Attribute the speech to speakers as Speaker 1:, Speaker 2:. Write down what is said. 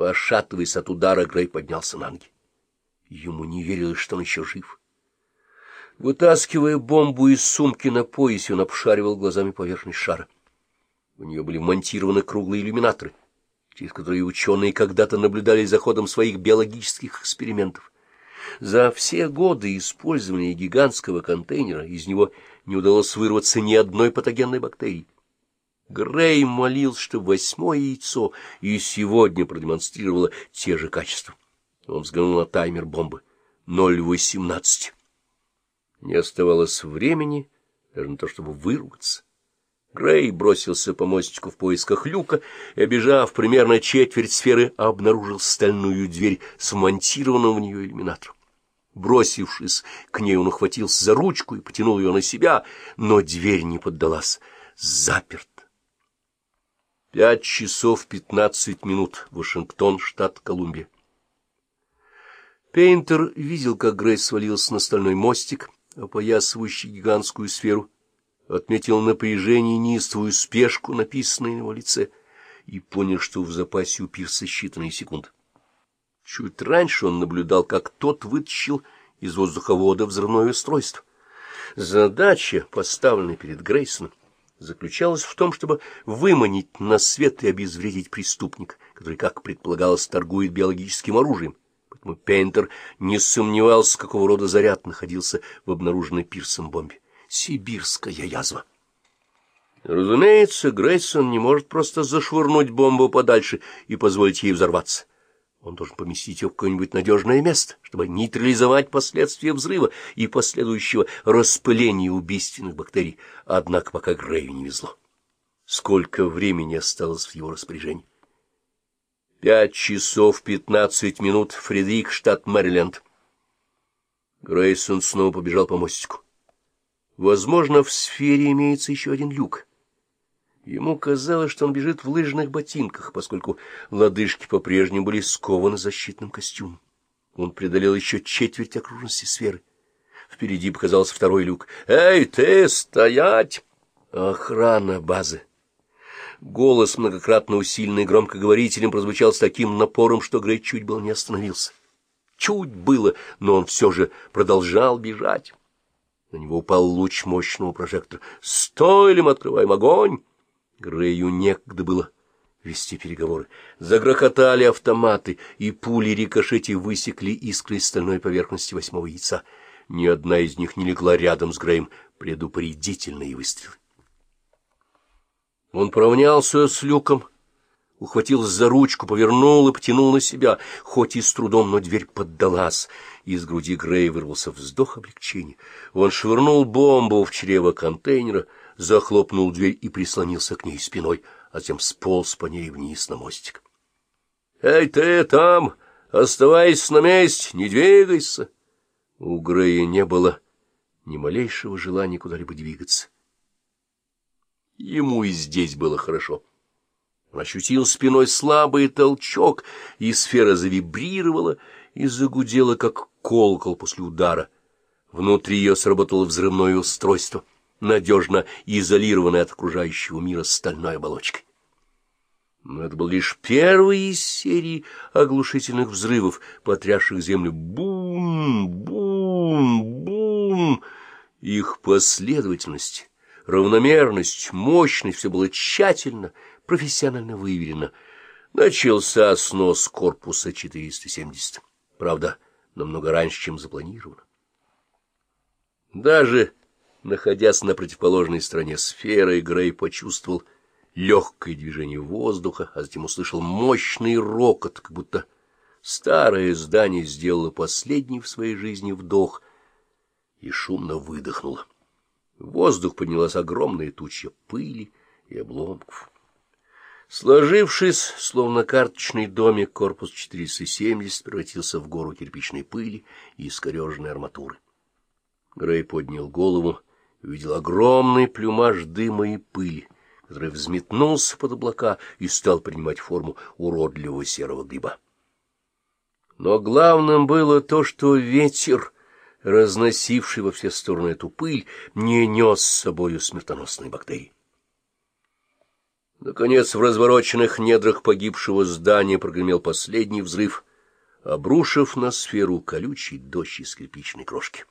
Speaker 1: Пошатываясь от удара, Грей поднялся на ноги. Ему не верилось, что он еще жив. Вытаскивая бомбу из сумки на поясе, он обшаривал глазами поверхность шара. У нее были монтированы круглые иллюминаторы, через которые ученые когда-то наблюдали за ходом своих биологических экспериментов. За все годы использования гигантского контейнера из него не удалось вырваться ни одной патогенной бактерии. Грей молился, что восьмое яйцо и сегодня продемонстрировало те же качества. Он взглянул на таймер бомбы. Ноль восемнадцать. Не оставалось времени даже на то, чтобы выругаться. Грей бросился по мостику в поисках люка и, обежав примерно четверть сферы, обнаружил стальную дверь с вмонтированным в нее иллюминатором. Бросившись к ней, он ухватился за ручку и потянул ее на себя, но дверь не поддалась. Заперт. Пять часов пятнадцать минут. Вашингтон, штат Колумбия. Пейнтер видел, как Грейс свалился на стальной мостик, опоясывающий гигантскую сферу, отметил напряжение и неистовую спешку, написанную на его лице, и понял, что в запасе у Пирса считанные секунды. Чуть раньше он наблюдал, как тот вытащил из воздуховода взрывное устройство. Задача, поставленная перед Грейсоном, заключалась в том, чтобы выманить на свет и обезвредить преступника, который, как предполагалось, торгует биологическим оружием. Поэтому Пейнтер не сомневался, какого рода заряд находился в обнаруженной пирсом бомбе. Сибирская язва. Разумеется, Грейсон не может просто зашвырнуть бомбу подальше и позволить ей взорваться. Он должен поместить ее в какое-нибудь надежное место, чтобы нейтрализовать последствия взрыва и последующего распыления убийственных бактерий. Однако пока Грею не везло. Сколько времени осталось в его распоряжении? Пять часов пятнадцать минут, Фредерик, штат Мэриленд. Грейсон снова побежал по мостику. Возможно, в сфере имеется еще один люк. Ему казалось, что он бежит в лыжных ботинках, поскольку лодыжки по-прежнему были скованы защитным костюмом. Он преодолел еще четверть окружности сферы. Впереди показался второй люк. «Эй, ты, стоять!» Охрана базы. Голос, многократно усиленный громкоговорителем, прозвучал с таким напором, что Грей чуть было не остановился. Чуть было, но он все же продолжал бежать. На него упал луч мощного прожектора. «Стой, мы открываем огонь!» Грею некогда было вести переговоры. Загрохотали автоматы, и пули рикошети высекли искры стальной поверхности восьмого яйца. Ни одна из них не легла рядом с Греем. Предупредительные выстрелы. Он поравнялся с люком, ухватил за ручку, повернул и потянул на себя, хоть и с трудом, но дверь поддалась. Из груди Грея вырвался вздох облегчения. Он швырнул бомбу в чрево контейнера — захлопнул дверь и прислонился к ней спиной, а затем сполз по ней вниз на мостик. — Эй, ты там! Оставайся на месте, не двигайся! У Грея не было ни малейшего желания куда-либо двигаться. Ему и здесь было хорошо. Он ощутил спиной слабый толчок, и сфера завибрировала и загудела, как колокол после удара. Внутри ее сработало взрывное устройство — надежно изолированной от окружающего мира стальной оболочкой. Но это был лишь первый из серии оглушительных взрывов, потрясших землю. Бум, бум, бум! Их последовательность, равномерность, мощность — все было тщательно, профессионально выверено. Начался снос корпуса 470. Правда, намного раньше, чем запланировано. Даже Находясь на противоположной стороне сферы, Грей почувствовал легкое движение воздуха, а затем услышал мощный рокот, как будто старое здание сделало последний в своей жизни вдох и шумно выдохнуло. В воздух поднялась огромная туча пыли и обломков. Сложившись, словно карточный домик, корпус 470 превратился в гору кирпичной пыли и искореженной арматуры. Грей поднял голову увидел огромный плюмаж дыма и пыли, который взметнулся под облака и стал принимать форму уродливого серого гриба. Но главным было то, что ветер, разносивший во все стороны эту пыль, не нес с собою смертоносные бактерии. Наконец, в развороченных недрах погибшего здания прогремел последний взрыв, обрушив на сферу колючий дождь из кирпичной крошки.